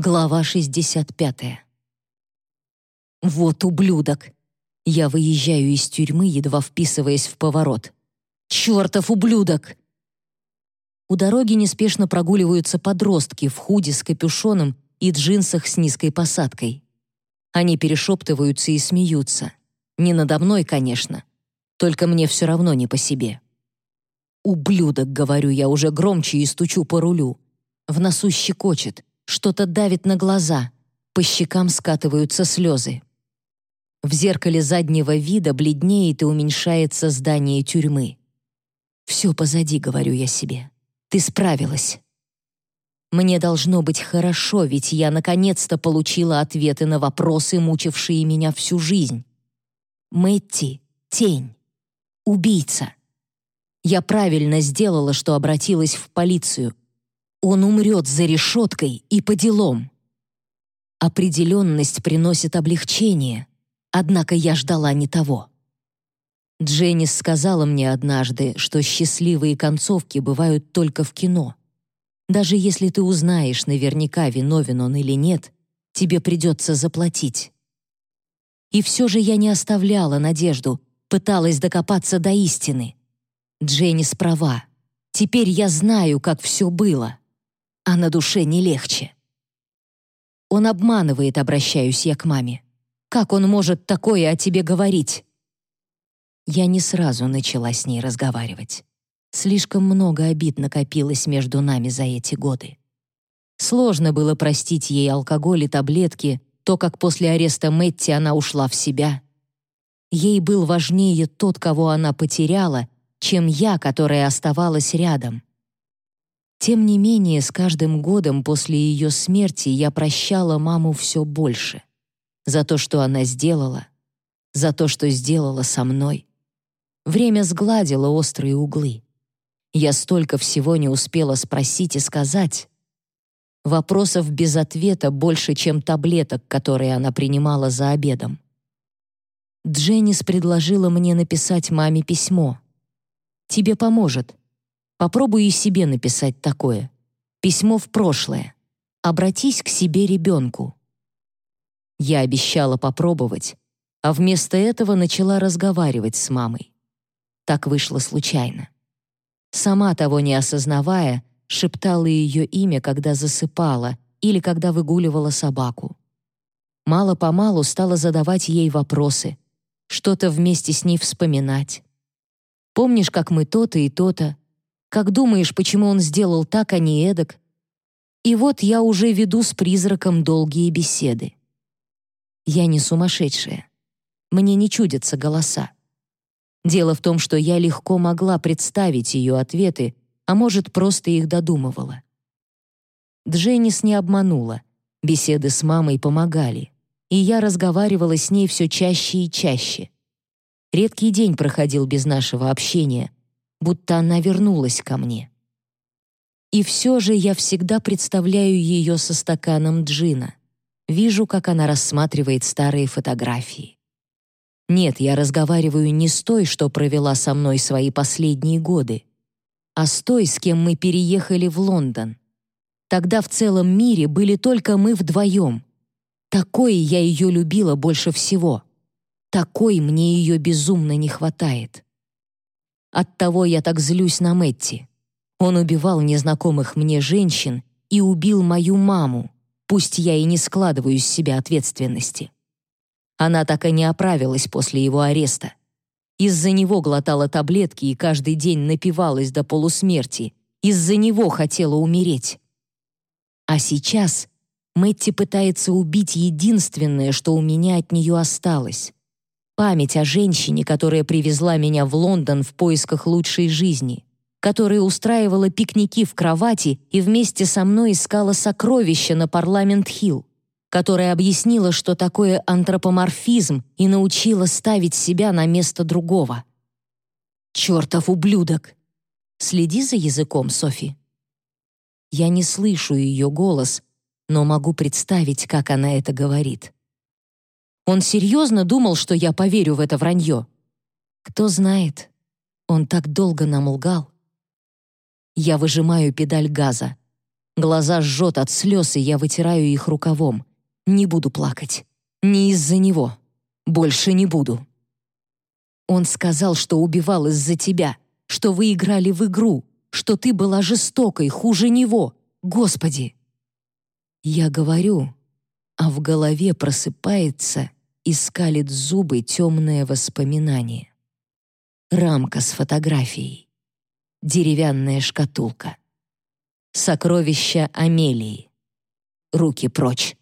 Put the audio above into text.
Глава 65. Вот ублюдок. Я выезжаю из тюрьмы, едва вписываясь в поворот. Чёртов ублюдок! У дороги неспешно прогуливаются подростки в худи с капюшоном и джинсах с низкой посадкой. Они перешептываются и смеются. Не надо мной, конечно. Только мне все равно не по себе. «Ублюдок», — говорю я уже громче и стучу по рулю. В носу щекочет. Что-то давит на глаза, по щекам скатываются слезы. В зеркале заднего вида бледнеет и уменьшается здание тюрьмы. «Все позади», — говорю я себе. «Ты справилась». Мне должно быть хорошо, ведь я наконец-то получила ответы на вопросы, мучившие меня всю жизнь. Мэтти — тень. Убийца. Я правильно сделала, что обратилась в полицию. Он умрет за решеткой и по делам. Определенность приносит облегчение, однако я ждала не того. Дженнис сказала мне однажды, что счастливые концовки бывают только в кино. Даже если ты узнаешь наверняка, виновен он или нет, тебе придется заплатить. И все же я не оставляла надежду, пыталась докопаться до истины. Дженнис права. Теперь я знаю, как все было а на душе не легче. Он обманывает, обращаюсь я к маме. Как он может такое о тебе говорить? Я не сразу начала с ней разговаривать. Слишком много обид накопилось между нами за эти годы. Сложно было простить ей алкоголь и таблетки, то, как после ареста Мэтти она ушла в себя. Ей был важнее тот, кого она потеряла, чем я, которая оставалась рядом. Тем не менее, с каждым годом после ее смерти я прощала маму все больше. За то, что она сделала, за то, что сделала со мной. Время сгладило острые углы. Я столько всего не успела спросить и сказать. Вопросов без ответа больше, чем таблеток, которые она принимала за обедом. Дженнис предложила мне написать маме письмо. «Тебе поможет. Попробуй и себе написать такое. Письмо в прошлое. Обратись к себе ребенку. Я обещала попробовать, а вместо этого начала разговаривать с мамой. Так вышло случайно. Сама того не осознавая, шептала ее имя, когда засыпала или когда выгуливала собаку. Мало-помалу стала задавать ей вопросы, что-то вместе с ней вспоминать. «Помнишь, как мы то-то и то-то?» Как думаешь, почему он сделал так, а не эдак? И вот я уже веду с призраком долгие беседы. Я не сумасшедшая. Мне не чудятся голоса. Дело в том, что я легко могла представить ее ответы, а может, просто их додумывала. Дженнис не обманула. Беседы с мамой помогали. И я разговаривала с ней все чаще и чаще. Редкий день проходил без нашего общения — будто она вернулась ко мне. И все же я всегда представляю ее со стаканом джина. Вижу, как она рассматривает старые фотографии. Нет, я разговариваю не с той, что провела со мной свои последние годы, а с той, с кем мы переехали в Лондон. Тогда в целом мире были только мы вдвоем. Такой я ее любила больше всего. Такой мне ее безумно не хватает. Оттого я так злюсь на Мэтти. Он убивал незнакомых мне женщин и убил мою маму, пусть я и не складываю из себя ответственности. Она так и не оправилась после его ареста. Из-за него глотала таблетки и каждый день напивалась до полусмерти. Из-за него хотела умереть. А сейчас Мэтти пытается убить единственное, что у меня от нее осталось Память о женщине, которая привезла меня в Лондон в поисках лучшей жизни, которая устраивала пикники в кровати и вместе со мной искала сокровища на Парламент-Хилл, которая объяснила, что такое антропоморфизм и научила ставить себя на место другого. «Чертов ублюдок!» Следи за языком, Софи. Я не слышу ее голос, но могу представить, как она это говорит. Он серьезно думал, что я поверю в это вранье? Кто знает. Он так долго нам лгал. Я выжимаю педаль газа. Глаза жжет от слез, и я вытираю их рукавом. Не буду плакать. Не из-за него. Больше не буду. Он сказал, что убивал из-за тебя, что вы играли в игру, что ты была жестокой, хуже него. Господи! Я говорю, а в голове просыпается и скалит зубы темное воспоминание. Рамка с фотографией. Деревянная шкатулка. Сокровища Амелии. Руки прочь.